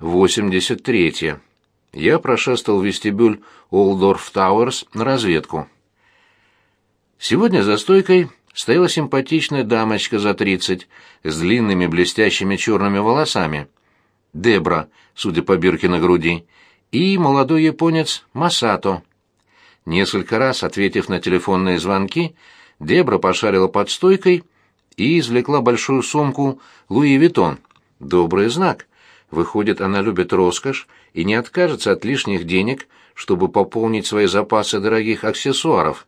83. Я прошествовал вестибюль Олдорф Тауэрс на разведку. Сегодня за стойкой стояла симпатичная дамочка за тридцать с длинными блестящими черными волосами. Дебра, судя по бирке на груди, и молодой японец Масато. Несколько раз, ответив на телефонные звонки, Дебра пошарила под стойкой и извлекла большую сумку Луи Виттон. Добрый знак. Выходит, она любит роскошь и не откажется от лишних денег, чтобы пополнить свои запасы дорогих аксессуаров.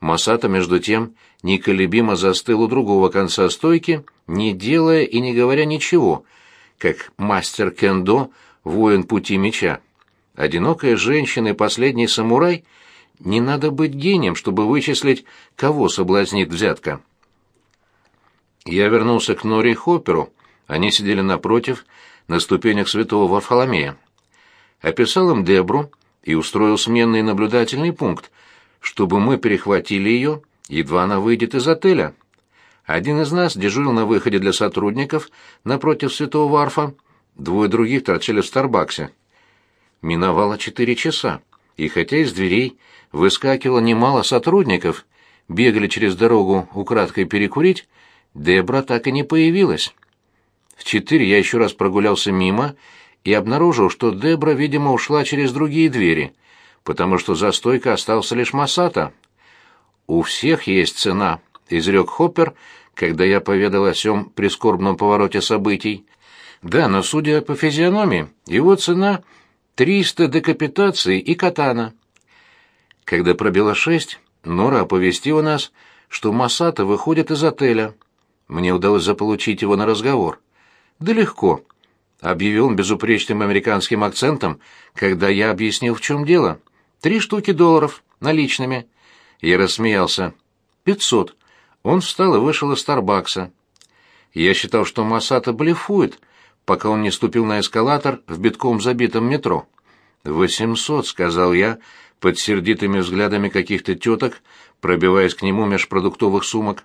Масата, между тем, неколебимо застыл у другого конца стойки, не делая и не говоря ничего, как мастер кендо, воин пути меча. Одинокая женщина и последний самурай — не надо быть гением, чтобы вычислить, кого соблазнит взятка. Я вернулся к Нори Хопперу. Они сидели напротив, на ступенях святого Варфоломея. Описал им Дебру и устроил сменный наблюдательный пункт, чтобы мы перехватили ее, едва она выйдет из отеля. Один из нас дежурил на выходе для сотрудников напротив святого Варфа, двое других торчали в Старбаксе. Миновало четыре часа, и хотя из дверей выскакивало немало сотрудников, бегали через дорогу украдкой перекурить, Дебра так и не появилась. В четыре я еще раз прогулялся мимо и обнаружил, что Дебра, видимо, ушла через другие двери, потому что за стойкой остался лишь Масата. «У всех есть цена», — изрек Хоппер, когда я поведал о сём прискорбном повороте событий. «Да, но, судя по физиономии, его цена — триста декапитаций и катана». Когда пробило шесть, Нора оповестила нас, что Масата выходит из отеля. Мне удалось заполучить его на разговор. «Да легко», — объявил он безупречным американским акцентом, когда я объяснил, в чем дело. «Три штуки долларов, наличными». Я рассмеялся. «Пятьсот». Он встал и вышел из Старбакса. Я считал, что Масата блефует, пока он не ступил на эскалатор в битком забитом метро. «Восемьсот», — сказал я, под сердитыми взглядами каких-то теток, пробиваясь к нему меж продуктовых сумок.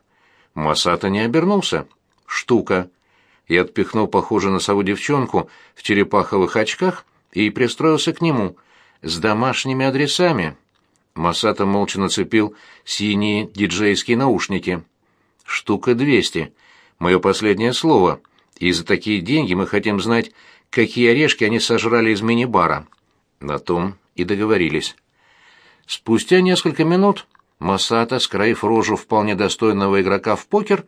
Масата не обернулся. «Штука». Я отпихнул похожую на сову девчонку в черепаховых очках и пристроился к нему с домашними адресами. Масата молча нацепил синие диджейские наушники. «Штука двести. Мое последнее слово. И за такие деньги мы хотим знать, какие орешки они сожрали из мини-бара». На том и договорились. Спустя несколько минут Масата, скроив рожу вполне достойного игрока в покер,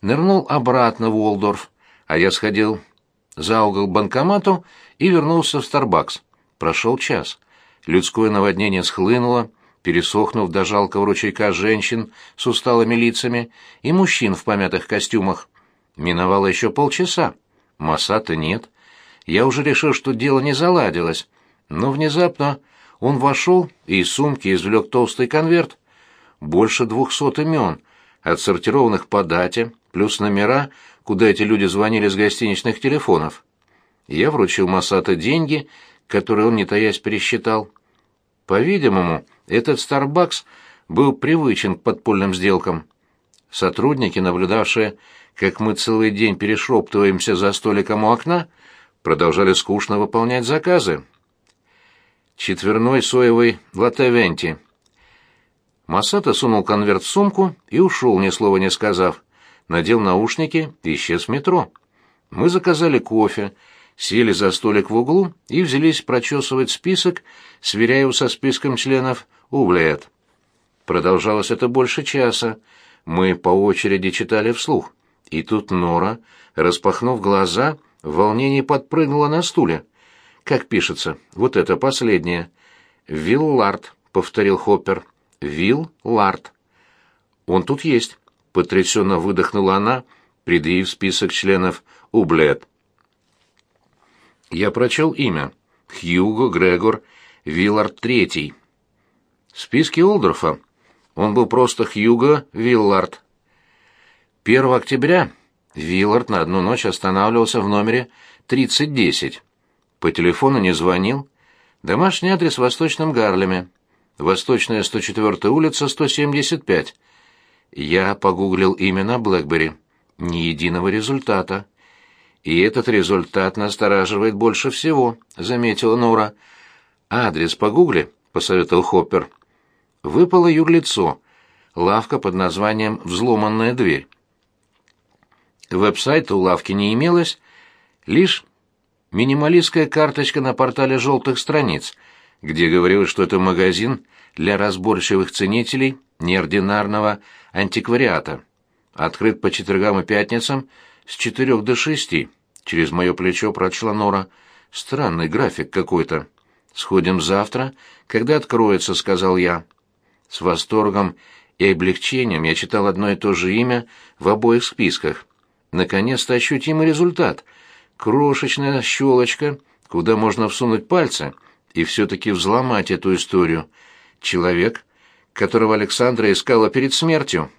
нырнул обратно в Уолдорф, а я сходил за угол к банкомату и вернулся в Старбакс. Прошел час. Людское наводнение схлынуло, пересохнув до жалкого ручейка женщин с усталыми лицами и мужчин в помятых костюмах. Миновало еще полчаса. Масата нет. Я уже решил, что дело не заладилось. Но внезапно он вошел и из сумки извлек толстый конверт. Больше двухсот имен, отсортированных по дате, плюс номера, куда эти люди звонили с гостиничных телефонов. Я вручил Масата деньги, которые он, не таясь, пересчитал. По-видимому, этот Старбакс был привычен к подпольным сделкам. Сотрудники, наблюдавшие, как мы целый день перешептываемся за столиком у окна, продолжали скучно выполнять заказы четверной соевый латте Масата сунул конверт в сумку и ушел, ни слова не сказав. Надел наушники и исчез в метро. Мы заказали кофе, сели за столик в углу и взялись прочесывать список, сверяя его со списком членов «Ублет». Продолжалось это больше часа. Мы по очереди читали вслух. И тут Нора, распахнув глаза, в волнении подпрыгнула на стуле. Как пишется? Вот это последнее. Виллард, повторил Хоппер. Виллард. Он тут есть, потрясенно выдохнула она, предъявив список членов Ублет. Я прочел имя. Хьюго Грегор Виллард III. В списке Олдорфа он был просто Хьюго Виллард. 1 октября Виллард на одну ночь останавливался в номере 3010. По телефону не звонил. Домашний адрес в Восточном Гарлеме. Восточная 104 улица, 175. Я погуглил имя на Блэкбери. Ни единого результата. И этот результат настораживает больше всего, заметила Нора. Адрес погугли, посоветовал Хоппер. Выпало юрлицо. Лавка под названием «Взломанная дверь». Веб-сайта у лавки не имелось, лишь минималистская карточка на портале желтых страниц, где говорилось, что это магазин для разборчивых ценителей неординарного антиквариата. Открыт по четвергам и пятницам с четырех до шести. Через мое плечо прочла Нора. Странный график какой-то. Сходим завтра, когда откроется, сказал я. С восторгом и облегчением я читал одно и то же имя в обоих списках. Наконец-то ощутимый результат. Крошечная щелочка, куда можно всунуть пальцы и все-таки взломать эту историю. Человек, которого Александра искала перед смертью.